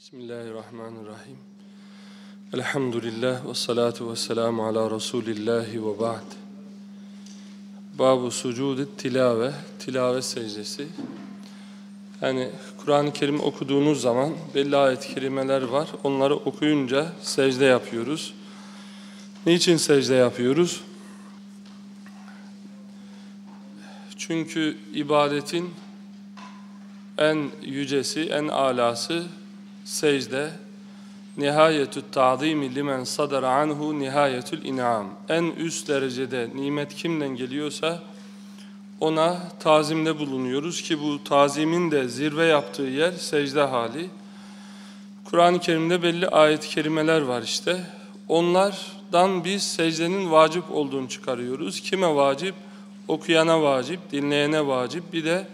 Bismillahirrahmanirrahim. Elhamdülillah ve salatu ve selamu ala Resulillahi ve ba'd. Babu sucud tilave, tilave secdesi. Yani Kur'an-ı Kerim okuduğunuz zaman belli ayet-i kerimeler var. Onları okuyunca secde yapıyoruz. Niçin secde yapıyoruz? Çünkü ibadetin en yücesi, en alası secde nihayetü ta'zimi limen sadara anhu nihayetül in'am. En üst derecede nimet kimden geliyorsa ona tazimde bulunuyoruz ki bu tazimin de zirve yaptığı yer secde hali. Kur'an-ı Kerim'de belli ayet-i kerimeler var işte. Onlardan biz secdenin vacip olduğunu çıkarıyoruz. Kime vacip? Okuyana vacip, dinleyene vacip. Bir de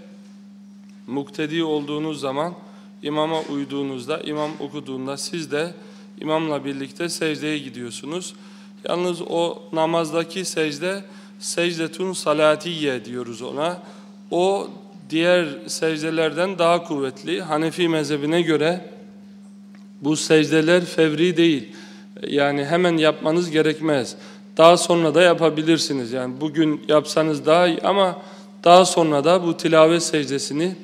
muktedi olduğunuz zaman imama uyduğunuzda, imam okuduğunda siz de imamla birlikte secdeye gidiyorsunuz. Yalnız o namazdaki secde secdetun salatiye diyoruz ona. O diğer secdelerden daha kuvvetli. Hanefi mezhebine göre bu secdeler fevri değil. Yani hemen yapmanız gerekmez. Daha sonra da yapabilirsiniz. Yani bugün yapsanız daha iyi ama daha sonra da bu tilavet secdesini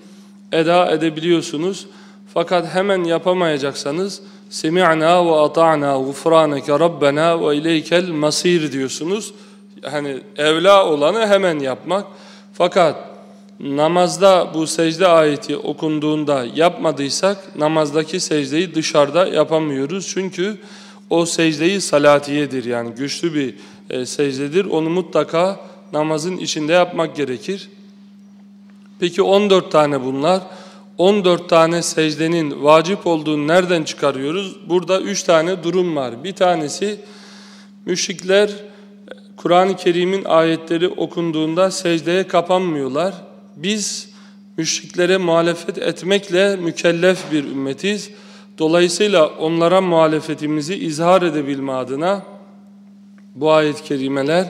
eda edebiliyorsunuz. Fakat hemen yapamayacaksanız semi'na ve ata'na gufraneke rabbena ve ileykel masir diyorsunuz. Hani evla olanı hemen yapmak. Fakat namazda bu secde ayeti okunduğunda yapmadıysak namazdaki secdeyi dışarıda yapamıyoruz. Çünkü o secdeyi salatiyedir yani güçlü bir e, secdedir. Onu mutlaka namazın içinde yapmak gerekir. Peki 14 tane bunlar. 14 tane secdenin vacip olduğunu nereden çıkarıyoruz? Burada 3 tane durum var. Bir tanesi müşrikler Kur'an-ı Kerim'in ayetleri okunduğunda secdeye kapanmıyorlar. Biz müşriklere muhalefet etmekle mükellef bir ümmetiz. Dolayısıyla onlara muhalefetimizi izhar edebilme adına bu ayet-i kerimeler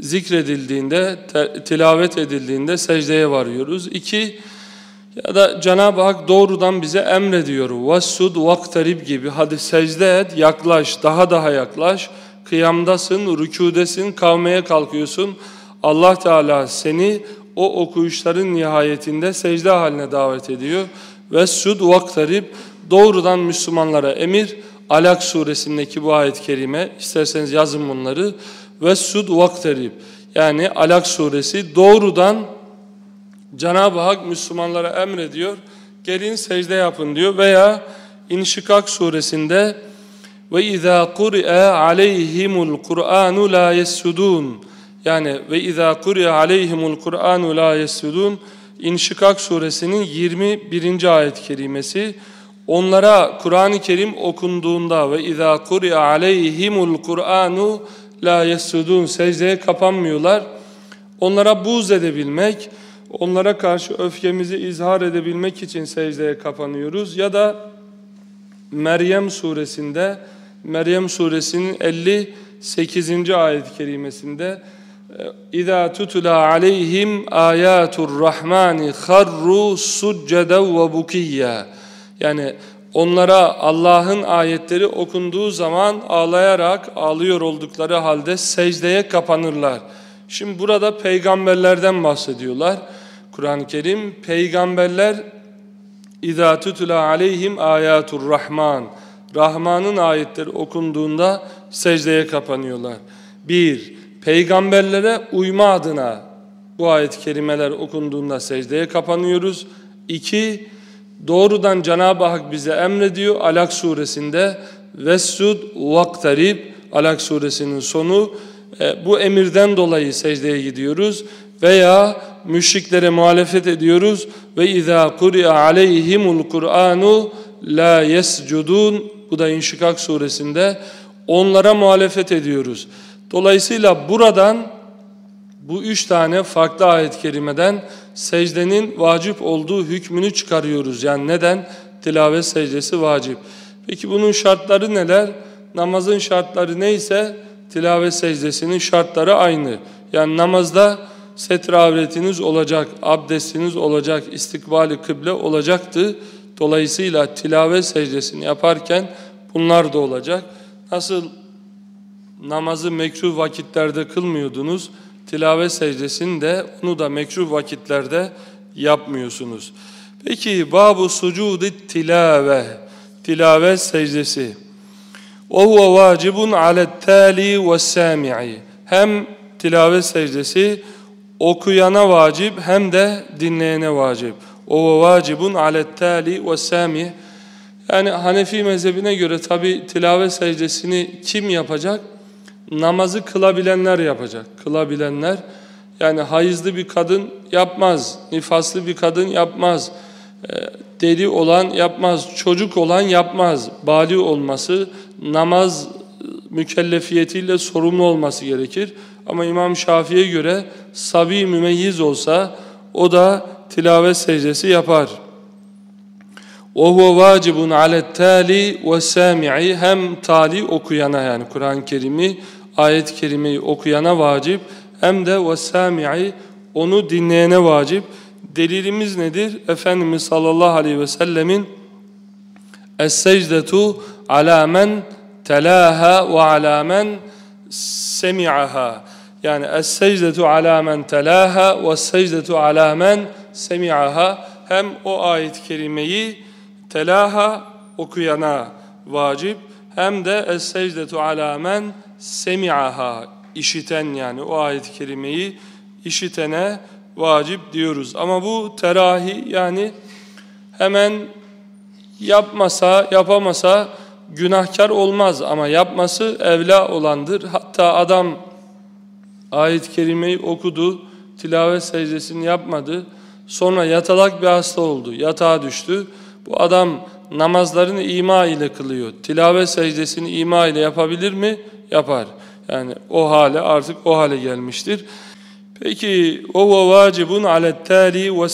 zikredildiğinde, tilavet edildiğinde secdeye varıyoruz. İki, ya da Cenab-ı Hak doğrudan bize emrediyor. Vassud vaktarib gibi. Hadi secde et, yaklaş, daha daha yaklaş. Kıyamdasın, rükudesin, kavmeye kalkıyorsun. Allah Teala seni o okuyuşların nihayetinde secde haline davet ediyor. Vessud vaktarib doğrudan Müslümanlara emir. Alak suresindeki bu ayet-i kerime, isterseniz yazın bunları. Vessud vaktarib yani Alak suresi doğrudan Cenab-ı Hak Müslümanlara emrediyor. Gelin secde yapın diyor veya İnşikak suresinde ve izâ quri'a aleyhimul Kur'anu la yesudun yani ve izâ quri'a aleyhimul Kur'anu la yesudun İnşikak suresinin 21. ayet-i kerimesi onlara Kur'an-ı Kerim okunduğunda ve izâ quri'a aleyhimul Kur'anu la yesudun secdeye kapanmıyorlar. Onlara buz edebilmek, onlara karşı öfkemizi izhar edebilmek için secdeye kapanıyoruz ya da Meryem suresinde Meryem suresinin 58. ayet-i kerimesinde e, İza tutula aleyhim ayatur rahmani harru succede ve. Yani onlara Allah'ın ayetleri okunduğu zaman ağlayarak ağlıyor oldukları halde secdeye kapanırlar. Şimdi burada peygamberlerden bahsediyorlar. Kur'an-ı Kerim peygamberler اِذَا تُتُلَى عَلَيْهِمْ آيَاتُ الرَّحْمَانِ Rahman'ın ayetleri okunduğunda secdeye kapanıyorlar. Bir, peygamberlere uyma adına bu ayet-i kerimeler okunduğunda secdeye kapanıyoruz. İki, doğrudan Cenab-ı Hak bize emrediyor Alak suresinde Vessud vaktarib Alak suresinin sonu e, bu emirden dolayı secdeye gidiyoruz veya müşriklere muhalefet ediyoruz ve izâ kuri'a aleyhimul Kur'anu la yescudun bu da İnşikak suresinde onlara muhalefet ediyoruz. Dolayısıyla buradan bu üç tane farklı ayet-i kerimeden secdenin vacip olduğu hükmünü çıkarıyoruz. Yani neden? Tilavet secdesi vacip. Peki bunun şartları neler? Namazın şartları neyse tilavet secdesinin şartları aynı. Yani namazda setre avretiniz olacak, abdestiniz olacak, istikbali kıble olacaktı. Dolayısıyla tilavet secdesini yaparken bunlar da olacak. Nasıl namazı mekruh vakitlerde kılmıyordunuz, tilavet secdesini de onu da mekruh vakitlerde yapmıyorsunuz. Peki babu sucudi tilave, tilavet secdesi. Huve vacibun ale't-tali ve Hem tilavet secdesi okuyana vacip hem de dinleyene vacip. O vacibun ale't-tali ve sami. Yani Hanefi mezhebine göre tabi tilavet secdesini kim yapacak? Namazı kılabilenler yapacak. Kılabilenler yani hayızlı bir kadın yapmaz, nifaslı bir kadın yapmaz, e, deli olan yapmaz, çocuk olan yapmaz. Bali olması, namaz mükellefiyetiyle sorumlu olması gerekir. Ama İmam Şafii'ye göre sabi mümeyyiz olsa o da tilavet secdesi yapar. وَهُوَ وَاجِبٌ عَلَى التَّالِ وَالسَّامِعِ Hem tali okuyana yani Kur'an-ı Kerim'i, ayet-i kerimeyi okuyana vacip hem de وَالسَّامِعِ onu dinleyene vacip. Delilimiz nedir? Efendimiz sallallahu aleyhi ve sellemin Es-secdetu ala men telaha ve ala men semi'aha. Yani es-secdetu ala men telaha ve secdetu ala men semi'aha. Hem o ayet-i kerimeyi telaha okuyana vacip hem de es-secdetu ala men semi'aha işiten yani o ayet-i kerimeyi işitene vacip diyoruz. Ama bu terahi yani hemen yapmasa, yapamasa günahkar olmaz ama yapması evla olandır. Hatta adam ayet-i kerimeyi okudu, tilavet secdesini yapmadı. Sonra yatalak bir hasta oldu, yatağa düştü. Bu adam namazlarını ima ile kılıyor. Tilavet secdesini ima ile yapabilir mi? Yapar. Yani o hale artık o hale gelmiştir. Peki o vacibun ale't-tali ve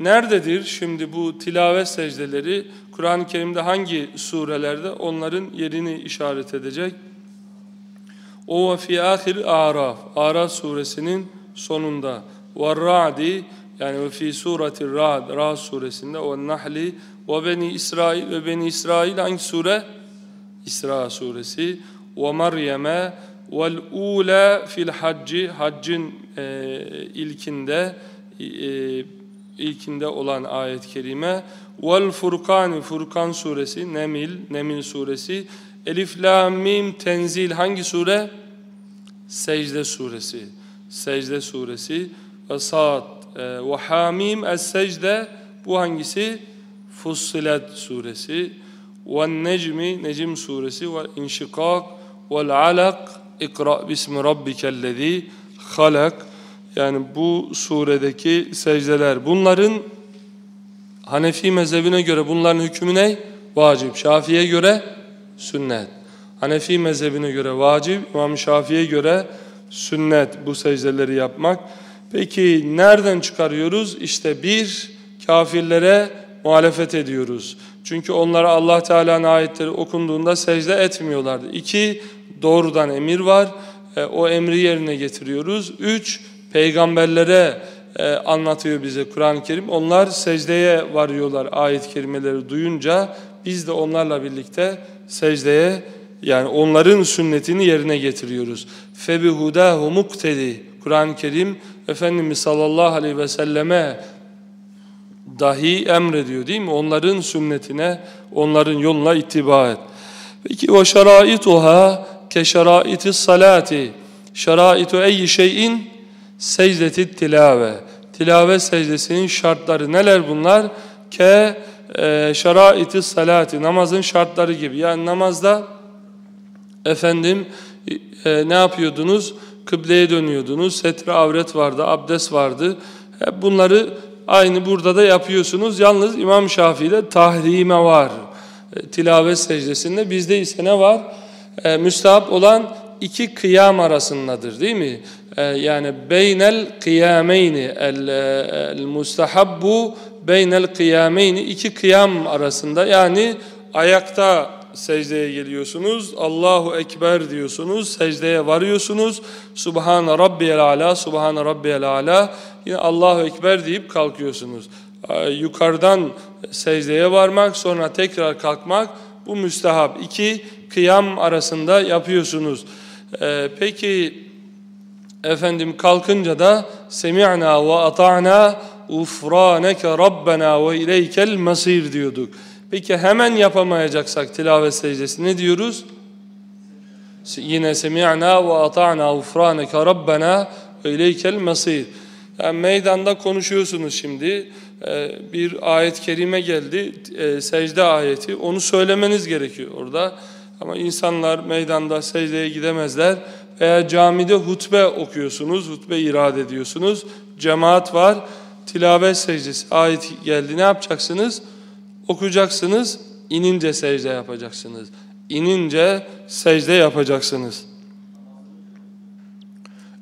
Nerededir şimdi bu tilavet secdeleri? Kur'an-ı Kerim'de hangi surelerde onların yerini işaret edecek? O ve fi ahir Araf. Araf suresinin sonunda. Ve Ra'di yani ve fi sureti Ra'd. Ra'd suresinde. Ve Nahli ve Beni İsrail ve Beni İsrail hangi sure? İsra suresi. Ve Meryem'e vel ula fil hacci haccın e, ilkinde e, ilkinde olan ayet-i kerime vel furkan Furkan suresi Nemil Nemil suresi Elif la mim tenzil hangi sure? Secde suresi. Secde suresi ve e, ve hamim es-secde bu hangisi? Fussilet suresi ve necmi Necim suresi ve inşikak vel alak İkra bismi rabbikellezi halak yani bu suredeki secdeler bunların Hanefi mezhebine göre bunların hükmü ne? Vacip. Şafii'ye göre sünnet. Hanefi mezhebine göre vacip, İmam Şafii'ye göre sünnet bu secdeleri yapmak. Peki nereden çıkarıyoruz? İşte bir, kafirlere muhalefet ediyoruz. Çünkü onlara Allah Teala'nın ayetleri okunduğunda secde etmiyorlardı. İki, doğrudan emir var. E, o emri yerine getiriyoruz. Üç, peygamberlere e, anlatıyor bize Kur'an-ı Kerim. Onlar secdeye varıyorlar ayet-i kerimeleri duyunca. Biz de onlarla birlikte secdeye yani onların sünnetini yerine getiriyoruz. Febihudahu muktedi. Kur'an-ı Kerim Efendimiz sallallahu aleyhi ve selleme dahi emrediyor değil mi? Onların sünnetine, onların yoluna ittiba et. Peki o şeraituha ke şeraiti salati. Şeraitu eyyi şeyin secdeti tilave. Tilave secdesinin şartları neler bunlar? Ke e, şeraiti salati. Namazın şartları gibi. Yani namazda efendim e, ne yapıyordunuz? Kıbleye dönüyordunuz. Setre avret vardı, abdest vardı. Hep bunları aynı burada da yapıyorsunuz. Yalnız İmam Şafii'de tahrime var. E, tilavet secdesinde. Bizde ise ne var? E, müstahap olan iki kıyam arasındadır değil mi? E, yani beynel kıyameyni el, e, el mustahabbu beynel kıyameyni iki kıyam arasında yani ayakta secdeye geliyorsunuz. Allahu Ekber diyorsunuz. Secdeye varıyorsunuz. Subhane Rabbiyel Ala, Subhane Rabbiyel Ala. Yine Allahu Ekber deyip kalkıyorsunuz. e, yukarıdan secdeye varmak sonra tekrar kalkmak bu müstehap. İki kıyam arasında yapıyorsunuz. Ee, peki efendim kalkınca da semi'na ve ata'na ufraneke rabbena ve ileykel masir diyorduk. Peki hemen yapamayacaksak tilavet secdesi ne diyoruz? Yine semi'na ve ata'na ufraneke rabbena ve ileykel masir. Yani meydanda konuşuyorsunuz şimdi. Ee, bir ayet-i kerime geldi, e, secde ayeti. Onu söylemeniz gerekiyor orada. Ama insanlar meydanda secdeye gidemezler. Veya camide hutbe okuyorsunuz, hutbe irade ediyorsunuz. Cemaat var, tilavet secdesi ayet geldi. Ne yapacaksınız? Okuyacaksınız, inince secde yapacaksınız. İnince secde yapacaksınız.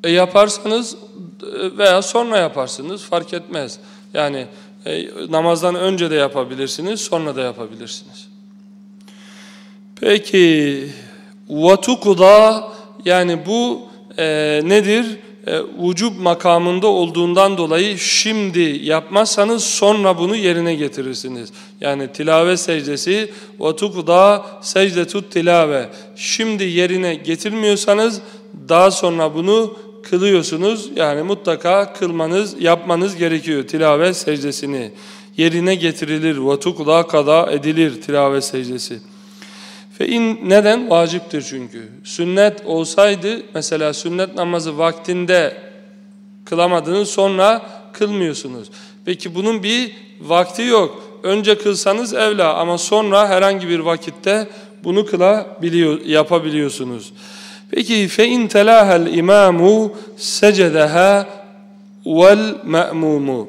E yaparsanız e, veya sonra yaparsınız fark etmez. Yani e, namazdan önce de yapabilirsiniz, sonra da yapabilirsiniz. Peki vatukuda yani bu e, nedir? E, vücub makamında olduğundan dolayı şimdi yapmazsanız sonra bunu yerine getirirsiniz. Yani tilave secdesi vatukuda secdetut tilave. Şimdi yerine getirmiyorsanız daha sonra bunu kılıyorsunuz. Yani mutlaka kılmanız, yapmanız gerekiyor tilave secdesini. Yerine getirilir, vatukla kada edilir tilave secdesi. Fe in neden? Vaciptir çünkü. Sünnet olsaydı mesela sünnet namazı vaktinde kılamadınız sonra kılmıyorsunuz. Peki bunun bir vakti yok. Önce kılsanız evla ama sonra herhangi bir vakitte bunu kılabiliyor, yapabiliyorsunuz. Peki fe in telahal imamu secedeha vel me'mumu.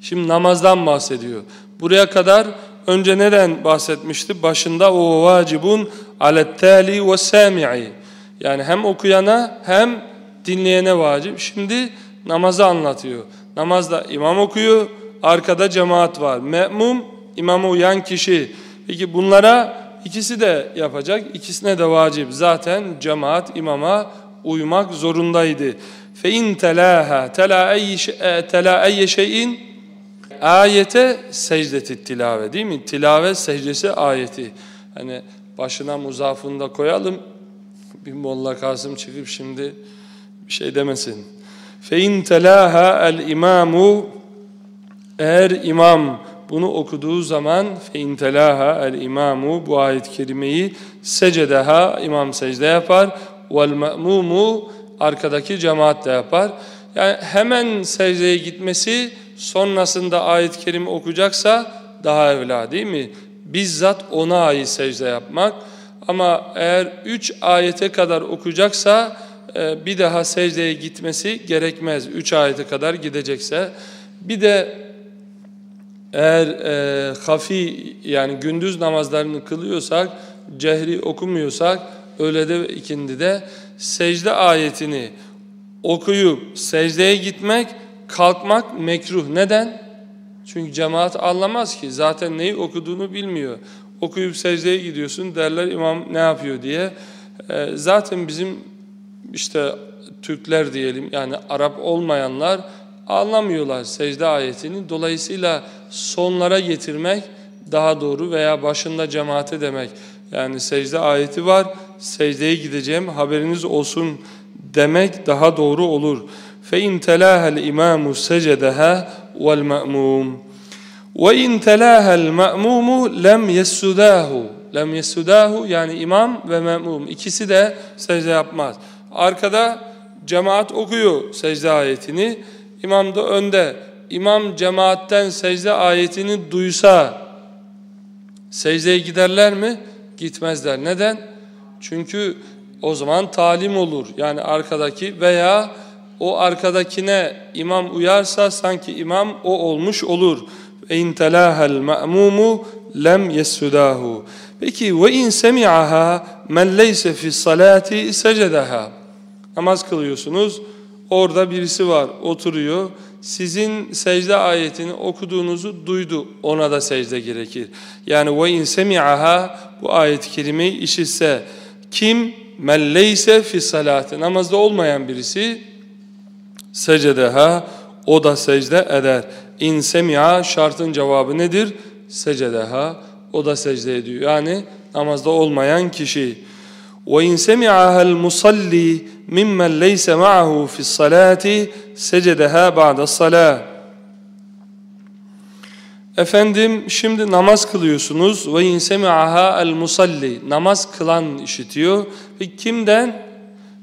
Şimdi namazdan bahsediyor. Buraya kadar önce neden bahsetmişti? Başında o vacibun alettali ve sami'i. Yani hem okuyana hem dinleyene vacip. Şimdi namazı anlatıyor. Namazda imam okuyor, arkada cemaat var. Me'mum imama uyan kişi. Peki bunlara İkisi de yapacak, ikisine de vacip. Zaten cemaat imama uymak zorundaydı. Fe tela ey tela ey şeyin ayete secdeti tilave değil mi? Tilave secdesi ayeti. Hani başına muzafını da koyalım. Bir Molla Kasım çıkıp şimdi bir şey demesin. Fe in telaha el imamu eğer imam bunu okuduğu zaman فَاِنْ تَلَاهَا الْاِمَامُ Bu ayet-i kerimeyi secedeha imam secde yapar. وَالْمَأْمُومُ Arkadaki cemaat de yapar. Yani hemen secdeye gitmesi sonrasında ayet-i kerime okuyacaksa daha evla değil mi? Bizzat ona ait secde yapmak. Ama eğer üç ayete kadar okuyacaksa e, bir daha secdeye gitmesi gerekmez. Üç ayete kadar gidecekse. Bir de eğer e, hafi yani gündüz namazlarını kılıyorsak, cehri okumuyorsak, öğlede ve ikindide secde ayetini okuyup secdeye gitmek, kalkmak mekruh. Neden? Çünkü cemaat anlamaz ki. Zaten neyi okuduğunu bilmiyor. Okuyup secdeye gidiyorsun derler imam ne yapıyor diye. E, zaten bizim işte Türkler diyelim yani Arap olmayanlar anlamıyorlar secde ayetini. Dolayısıyla sonlara getirmek daha doğru veya başında cemaate demek. Yani secde ayeti var, secdeye gideceğim haberiniz olsun demek daha doğru olur. فَاِنْ تَلَاهَا الْاِمَامُ سَجَدَهَا وَالْمَأْمُومُ وَاِنْ تَلَاهَا الْمَأْمُومُ لَمْ يَسُّدَاهُ Lem yesudahu yani imam ve memum ikisi de secde yapmaz. Arkada cemaat okuyor secde ayetini. İmam da önde. İmam cemaatten secde ayetini duysa secdeye giderler mi? Gitmezler. Neden? Çünkü o zaman talim olur. Yani arkadaki veya o arkadakine imam uyarsa sanki imam o olmuş olur. اِنْ تَلَاهَا الْمَأْمُومُ lem يَسُّدَاهُ Peki ve in semi'aha men leyse fi salati secedaha. Namaz kılıyorsunuz. Orada birisi var, oturuyor. Sizin secde ayetini okuduğunuzu duydu. Ona da secde gerekir. Yani ve in semi'aha bu ayet-i kerimeyi işitse kim melleyse fi salati namazda olmayan birisi secedeha o da secde eder. in semi'a şartın cevabı nedir? Secedeha. O da secde ediyor. Yani namazda olmayan kişi. Ve in semi'aha musalli mimmen leyse ma'ahu fi's salati secedeha ba'da salah. Efendim şimdi namaz kılıyorsunuz ve insemi'aha el musalli namaz kılan işitiyor ve kimden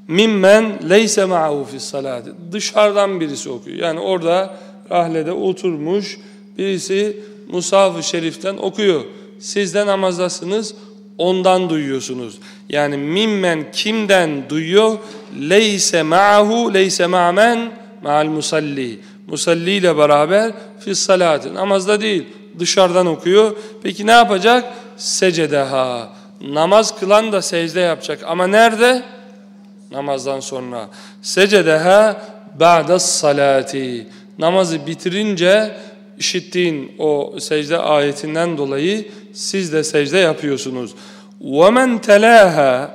mimmen leyse ma'ahu fi salati dışarıdan birisi okuyor yani orada rahlede oturmuş birisi Musaf-ı Şerif'ten okuyor siz de namazdasınız ondan duyuyorsunuz yani mimmen kimden duyuyor leyse ma'ahu leyse ma'men ma'al musalli musalli ile beraber fi salati namazda değil dışarıdan okuyor. Peki ne yapacak? Secedeha. Namaz kılan da secde yapacak ama nerede? Namazdan sonra. Secedeha ba'da salati. Namazı bitirince işittiğin o secde ayetinden dolayı siz de secde yapıyorsunuz. وَمَنْ تَلَاهَا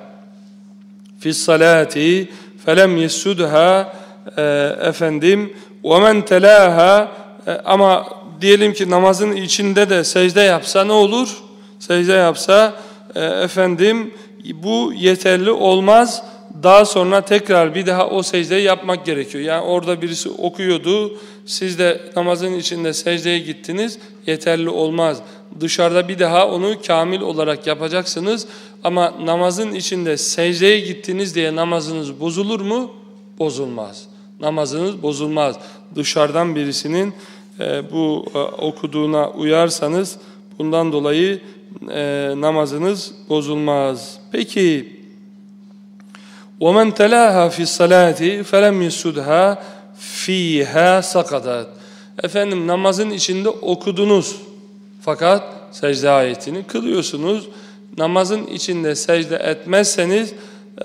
فِي الصَّلَاةِ فَلَمْ يَسُّدْهَا efendim وَمَنْ تَلَاهَا ama diyelim ki namazın içinde de secde yapsa ne olur? Secde yapsa e, efendim bu yeterli olmaz. Daha sonra tekrar bir daha o secdeyi yapmak gerekiyor. Yani orada birisi okuyordu, siz de namazın içinde secdeye gittiniz, yeterli olmaz. Dışarıda bir daha onu kamil olarak yapacaksınız. Ama namazın içinde secdeye gittiniz diye namazınız bozulur mu? Bozulmaz. Namazınız bozulmaz. Dışarıdan birisinin e, bu e, okuduğuna uyarsanız bundan dolayı e, namazınız bozulmaz. Peki وَمَنْ تَلَاهَا فِي الصَّلَاةِ فَلَمْ يَسُدْهَا ف۪يهَا سَقَدَتْ Efendim namazın içinde okudunuz fakat secde ayetini kılıyorsunuz. Namazın içinde secde etmezseniz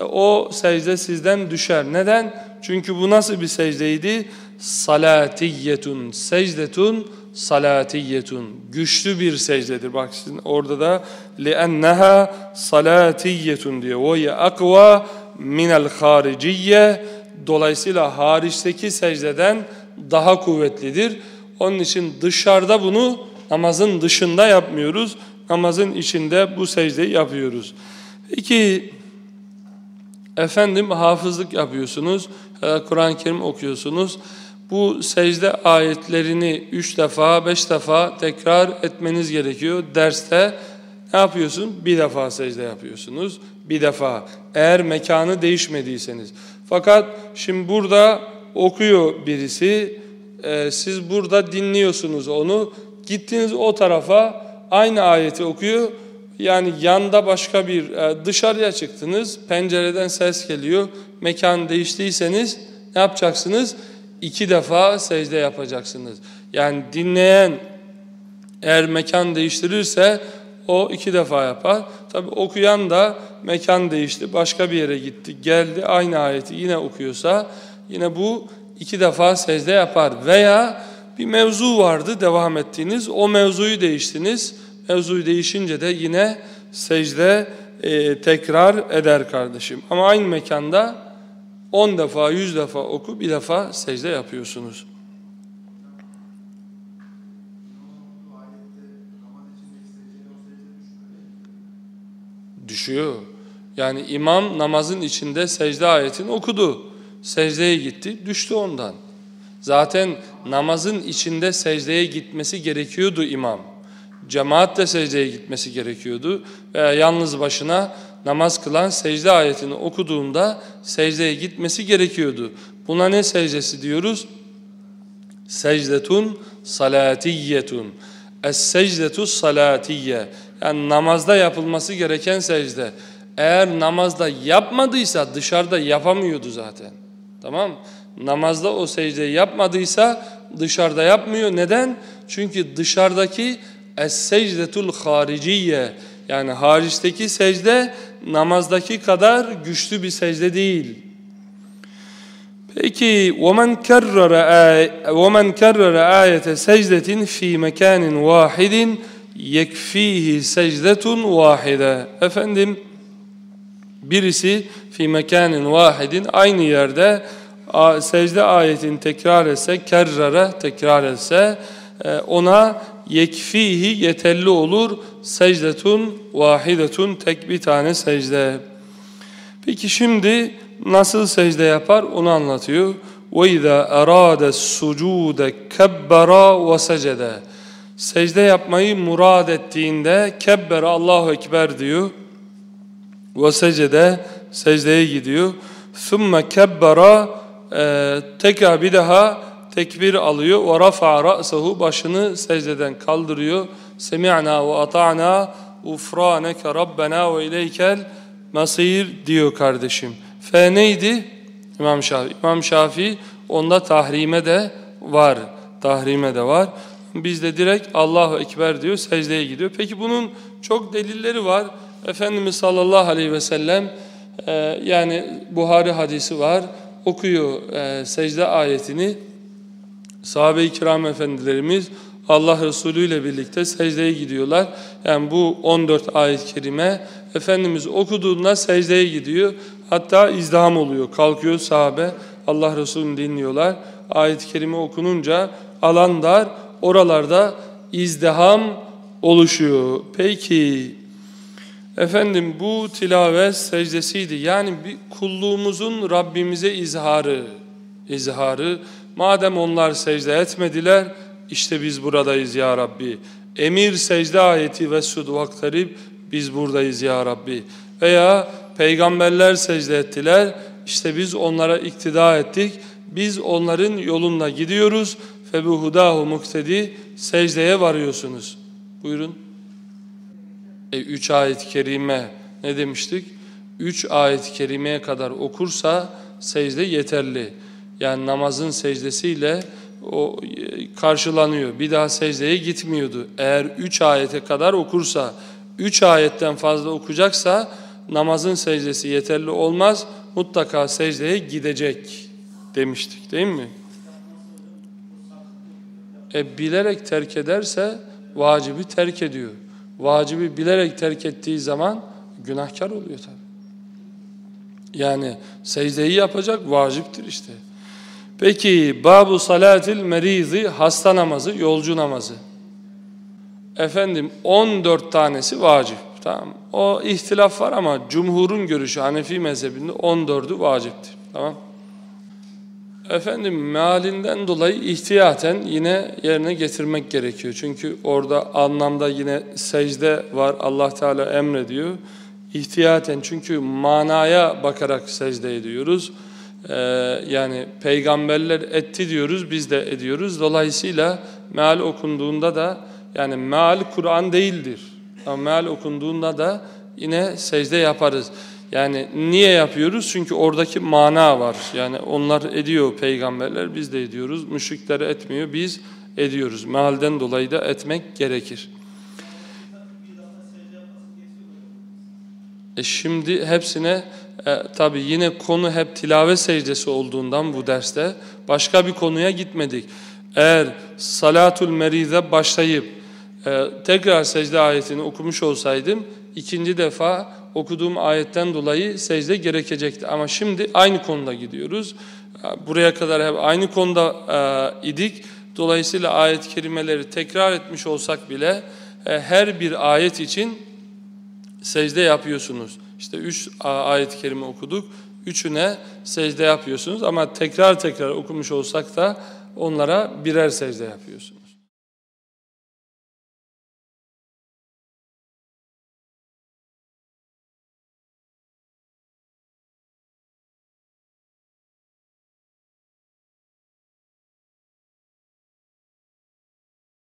o secde sizden düşer. Neden? Çünkü bu nasıl bir secdeydi? Salatiyetun, secdetun salatiyetun. Güçlü bir secdedir. Bak sizin orada da لِأَنَّهَا salatiyetun diyor. وَيَ اَقْوَى minel hariciye dolayısıyla hariçteki secdeden daha kuvvetlidir. Onun için dışarıda bunu namazın dışında yapmıyoruz. Namazın içinde bu secdeyi yapıyoruz. Peki efendim hafızlık yapıyorsunuz. E, Kur'an-ı Kerim okuyorsunuz. Bu secde ayetlerini üç defa, beş defa tekrar etmeniz gerekiyor derste. Ne yapıyorsun? Bir defa secde yapıyorsunuz. Bir defa. Eğer mekanı değişmediyseniz. Fakat şimdi burada okuyor birisi. E, siz burada dinliyorsunuz onu. Gittiniz o tarafa aynı ayeti okuyor. Yani yanda başka bir e, dışarıya çıktınız. Pencereden ses geliyor. Mekan değiştiyseniz ne yapacaksınız? İki defa secde yapacaksınız. Yani dinleyen eğer mekan değiştirirse o iki defa yapar. Tabi okuyan da mekan değişti, başka bir yere gitti, geldi aynı ayeti yine okuyorsa yine bu iki defa secde yapar. Veya bir mevzu vardı devam ettiğiniz, o mevzuyu değiştiniz. Mevzuyu değişince de yine secde e, tekrar eder kardeşim. Ama aynı mekanda 10 defa, 100 defa oku, bir defa secde yapıyorsunuz. Düşüyor. Yani imam namazın içinde secde ayetini okudu. Secdeye gitti, düştü ondan. Zaten namazın içinde secdeye gitmesi gerekiyordu imam. Cemaat de secdeye gitmesi gerekiyordu. Veya yalnız başına namaz kılan secde ayetini okuduğunda secdeye gitmesi gerekiyordu. Buna ne secdesi diyoruz? Secdetun salatiyyetun. Es-secdetu salatiyye. Yani namazda yapılması gereken secde. Eğer namazda yapmadıysa dışarıda yapamıyordu zaten. Tamam Namazda o secdeyi yapmadıysa dışarıda yapmıyor. Neden? Çünkü dışarıdaki es-secdetul hariciye yani hariçteki secde namazdaki kadar güçlü bir secde değil. Peki وَمَنْ كَرَّرَ وَمَنْ كَرَّرَ آيَةَ سَجْدَةٍ فِي مَكَانٍ وَاحِدٍ يَكْفِيهِ سَجْدَةٌ وَاحِدَةٌ Efendim birisi fi mekanin vahidin aynı yerde secde ayetini tekrar etse, kerrara tekrar etse e, ona yekfihi yeterli olur. Secdetun vahidetun tek bir tane secde. Peki şimdi nasıl secde yapar onu anlatıyor. وَاِذَا اَرَادَ السُّجُودَ كَبَّرَ وَسَجَدَ Secde yapmayı murad ettiğinde kebbere Allahu Ekber diyor. Ve secde secdeye gidiyor. Thumme kebbera e, tekrar bir daha tekbir alıyor. Ve rafa ra'sahu başını secdeden kaldırıyor. Semi'na ve ata'na ufraneke rabbena ve ileykel masir diyor kardeşim. Fe neydi? İmam Şafii. İmam Şafii onda tahrime de var. Tahrime de var. Bizde direkt Allahu Ekber diyor, secdeye gidiyor. Peki bunun çok delilleri var. Efendimiz sallallahu aleyhi ve sellem e, yani Buhari hadisi var. Okuyor e, secde ayetini. Sahabe-i kiram efendilerimiz Allah Resulü ile birlikte secdeye gidiyorlar. Yani bu 14 ayet-i kerime Efendimiz okuduğunda secdeye gidiyor. Hatta izdiham oluyor. Kalkıyor sahabe Allah Resulü'nü dinliyorlar. Ayet-i kerime okununca alan dar oralarda izdiham oluşuyor. Peki efendim bu tilavet secdesiydi. Yani bir kulluğumuzun Rabbimize izharı. izharı. Madem onlar secde etmediler işte biz buradayız ya Rabbi. Emir secde ayeti ve sud vaktarib biz buradayız ya Rabbi. Veya peygamberler secde ettiler işte biz onlara iktida ettik. Biz onların yolunda gidiyoruz. Febuhudahu muktedi secdeye varıyorsunuz. Buyurun. E, üç ayet-i kerime ne demiştik? Üç ayet-i kerimeye kadar okursa secde yeterli. Yani namazın secdesiyle o e, karşılanıyor. Bir daha secdeye gitmiyordu. Eğer üç ayete kadar okursa, üç ayetten fazla okuyacaksa namazın secdesi yeterli olmaz. Mutlaka secdeye gidecek demiştik değil mi? E bilerek terk ederse vacibi terk ediyor. Vacibi bilerek terk ettiği zaman günahkar oluyor tabi. Yani secdeyi yapacak vaciptir işte. Peki babu salatil merizi hasta namazı, yolcu namazı. Efendim 14 tanesi vacip. Tamam. O ihtilaf var ama cumhurun görüşü Hanefi mezhebinde 14'ü vaciptir. Tamam. Efendim mealinden dolayı ihtiyaten yine yerine getirmek gerekiyor. Çünkü orada anlamda yine secde var. Allah Teala emrediyor. İhtiyaten çünkü manaya bakarak secde ediyoruz. Ee, yani peygamberler etti diyoruz biz de ediyoruz. Dolayısıyla meal okunduğunda da yani meal Kur'an değildir. Ama meal okunduğunda da yine secde yaparız. Yani niye yapıyoruz? Çünkü oradaki mana var. Yani onlar ediyor peygamberler, biz de ediyoruz. Müşrikler etmiyor, biz ediyoruz. Mealden dolayı da etmek gerekir. E şimdi hepsine e, tabi yine konu hep tilavet secdesi olduğundan bu derste başka bir konuya gitmedik. Eğer salatul merize başlayıp e, tekrar secde ayetini okumuş olsaydım ikinci defa okuduğum ayetten dolayı secde gerekecekti. Ama şimdi aynı konuda gidiyoruz. Buraya kadar hep aynı konuda e, idik. Dolayısıyla ayet-i kerimeleri tekrar etmiş olsak bile e, her bir ayet için secde yapıyorsunuz. İşte üç ayet-i okuduk. Üçüne secde yapıyorsunuz ama tekrar tekrar okumuş olsak da onlara birer secde yapıyorsunuz.